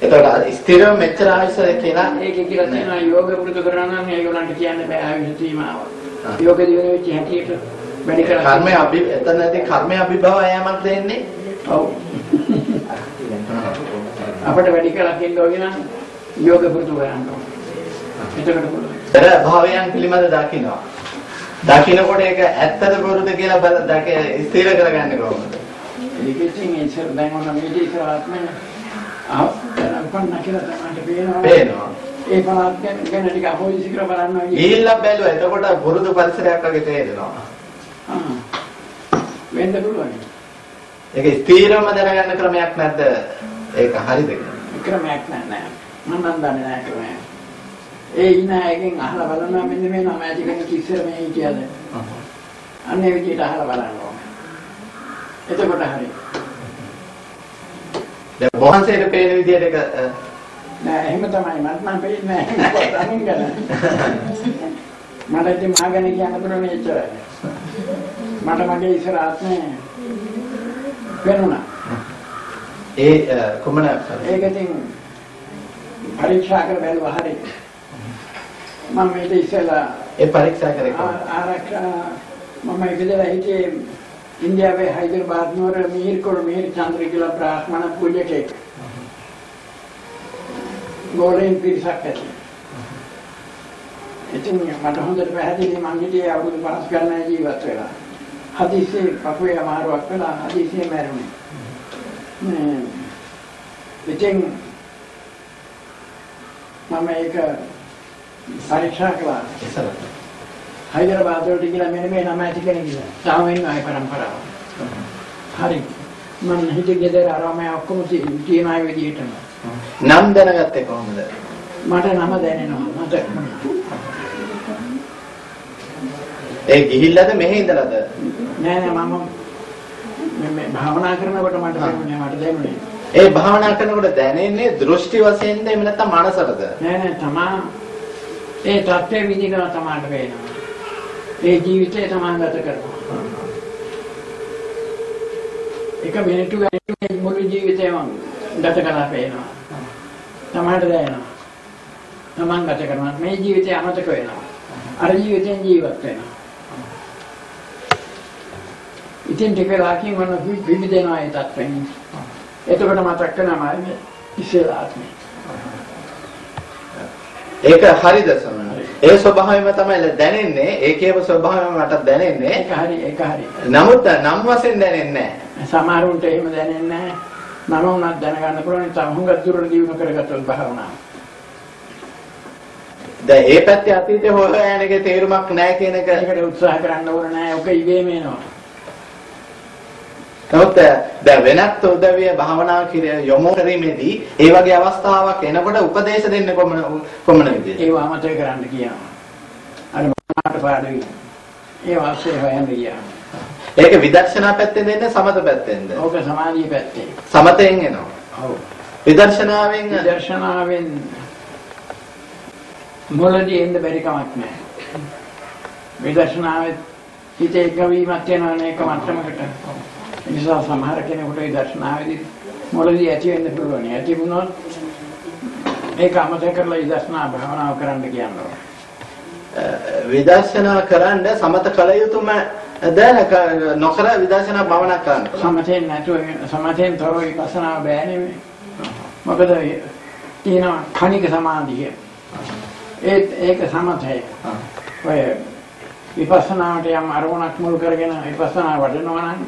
එතකොට ස්ථිරව මෙච්චර ආයසද කියලා ඒකේ කියලා තියෙනවා යෝග පුරුදු කරනවා නම් ඒගොල්ලන්ට කියන්න බෑ ආයුෂ සීමාව. යෝග දිනු වෙච්ච හැටියට වැඩි කරලා කර්මය අභි එතන ඇති කර්මය අභිභව යෑමක් දෙන්නේ. ඔව්. අපිට වැඩි කරලා දෙන්න ඕනේ නම් යෝග පුරුදු කරන්න ඕනේ. එතකොට. පෙර භාවයන් පිළිබඳ දකින්නවා. දකින්නකොට ඒක ඇත්තද බොරුද කියලා බල දක ස්ථිර කරගන්නේ කොහොමද? ඒක ඉතින් දැන් ඔන්න මේටි ඉස්සර ආත්මය ආ කන්න කියලා තමයි පේනවා. පේනවා. ඒ පළාත් ගැන ටික අහෝයිසි කර බලන්න ඕනේ. ගිහිල්ලා බැලුවා. එතකොට පුරුදු පරිසරයක් වගේ තේරෙනවා. වෙන්න පුළුවන්. ඒක ස්ථිරම දැනගන්න ක්‍රමයක් නැද්ද? ඒක හරිද? ක්‍රමයක් නෑ නෑ. මම නම් දන්නේ නෑ ක්‍රමයක්. ඒ ඉන්න එකෙන් අහලා බලනවා මෙන්න මේ නම ඇති කෙනෙක් ඉස්සර මේ හිටියද? අන්නේ විදිහට අහලා බලන්න ඕනේ. එතකොට හරි. දැන් වහන්සේට පේන විදිහට ඒක නෑ එහෙම තමයි මට නම් පේන්නේ නෑ. තනින් ගන්න. මට ඉතින් මාගෙන කියන්න පුළුවන් එච්චරයි. මට මගේ ඉස්සර ආත්මේ වෙනුණා. ඒ කුමන ඒක ඉතින් පරීක්ෂා කර බැලුවා හරි. මම මේක ඉස්සෙල්ලා ඒ පරීක්ෂා කරේ කොහොමද? ආරක්ෂා මම ඉපදලා හිටියේ ඉන්දියාවේ හයිදරාබාද් නුවර මිහිරකොළ මිහිර චන්ද්‍ර කියලා බ්‍රාහ්මණ පූජකෙක්. ගෝලෙන් පිරිසක් ඇති. ඉතින් මට හොඳට පැහැදිලි මං හිටියේ අවුරුදු 5 ගණන් ජීවත් වෙලා. හදිස්සියේ පපුවේ අමාරුවක් වෙලා හදිස්සියේ මැරුණේ. මේ ඉතින් මම ඒක පරීක්ෂා කළා. හයිදරාබාද් වලට ගිහලා මෙන්න මේ නම ඇති කෙනෙක් ගිහලා. තාම ඉන්න අය පරම්පරාව. හරි. මම හිතේ ගෙදර අරම ඔක්කොම තියෙන අය විදිහටම. නම් දැනගත්තේ කොහොමද? මට නම දැනෙනවා. මට ඒ ගිහිල්ලාද මෙහෙ ඉඳලාද? නෑ නෑ මම මේ- භාවනා කරනකොට මට දැනුනේ මට දැනුනේ. ඒ භාවනා කරනකොට දැනෙන්නේ දෘෂ්ටි වශයෙන්ද එහෙම නැත්නම් මනසටද? නෑ නෑ තමා ඒ තත්ත්වයේ විඳිනවා තමාට පේනවා. ඒ ජීවිතය තමා ගත කරනවා. එක මිනිත්තු ගානේ මුළු ජීවිතේම ගත කරලා පේනවා. තමාට දැනෙනවා. තමන් ගත කරනවා. මේ ජීවිතය අමතක වෙනවා. අර ජීවිතෙන් ජීවත් වෙනවා. ඉතින් ටික වෙලාවකින් මොන විවිධනවා ඒ තත්ත්වෙන්. එතකොට මතක් වෙනවා මම ඉස්සෙල්ලා ආත්මේ. ඒක හරිද සමහර. ඒ ස්වභාවයම තමයි දැනෙන්නේ. ඒකේම ස්වභාවයම මට දැනෙන්නේ. ඒක හරි ඒක හරි. නමුත් නම් වශයෙන් දැනෙන්නේ නැහැ. සමහරුන්ට එහෙම දැනෙන්නේ නැහැ. නම උනත් දැනගන්න පුළුවන් තම හුඟක් දුරට දියුණු කරගත්තොත් භාවනාව. දැන් ඒ පැත්තේ අතීතේ හොයන එකේ තේරුමක් නැහැ කියන එක ඒකට උත්සාහ කරන්න ඕන නැහැ. ඔක ඉබේම එනවා. නමුත් දැන් වෙනත් උදවිය භාවනා කිර යොමු කිරීමේදී ඒ වගේ අවස්ථාවක් එනකොට උපදේශ දෙන්නේ කොමන කොමන විදිහට? ඒව අමතක කරන්න කියනවා. අර මනාට පාඩුයි. ඒ වාස්සේ හොයන්න ගියා. ඒක විදර්ශනා පැත්තෙන් දෙන්නේ සමත පැත්තෙන්ද? ඕක සමාධිය පැත්තේ. සමතෙන් එනවා. ඔව්. විදර්ශනාවෙන් දර්ශනාවෙන් මුලදී එන්න බැරි කමක් නැහැ. විදර්ශනාවේ හිතේ ගවීමක් වෙනවා නේ එක මට්ටමකට. නිසා සමහර කෙනෙකුට විදර්ශනාවේදී මුලදී ඇති වෙන්න පුළුවන්. ඇති වුණොත් ඒක අමතක කරලා විදර්ශනා භාවනාව කරන්න කියනවා. විදර්ශනා කරන්න සමත කල යුතුම ද නොකර විදර්ශනා භාවනා කරන්න. සමතෙන් නැතුව සමතෙන් තොරව විපස්සනා බෑ නෙමෙයි. මොකද තියෙනවා කණික සමාධිය. ඒත් ඒක සමතය. ඔය විපස්සනාවට යම් අරමුණක් මුල් කරගෙන විපස්සනා වඩනවා නම්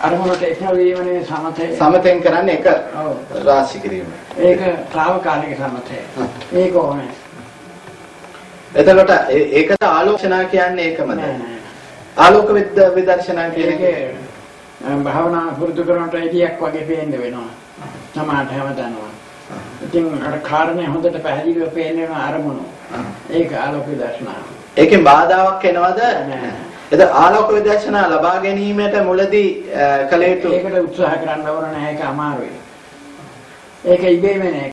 අරමුණට එකල වීම නෙවෙයි සමතය. සමතෙන් කරන්නේ එක ඔව්. රාශි කිරීම. ඒක తాවකාලික සමතය. ඒක ඕනේ. එතකොට ඒකට ආලෝචනා කියන්නේ ඒකමද? ආලෝක විද්ද විදර්ශනා කියන එක ඒකේ භාවනා පුරුදු කරනට එදියක් වගේ පේන්න වෙනවා. සමාහට හැමතැනම. ඉතින් අර කාරණේ හොඳට පැහැදිලිව පේන්න වෙන අරමුණු. ඒක ආලෝක දර්ශනාව. ඒකෙන් බාධාවක් එනවද? නෑ. එද ආලෝක විදර්ශනා ලබා ගැනීමට මුලදී අ, කළ යුතු ඒකට උත්සාහ කරන්න ඕන නැහැ ඒක අමාරුයි. ඒක ඉබේම නෑ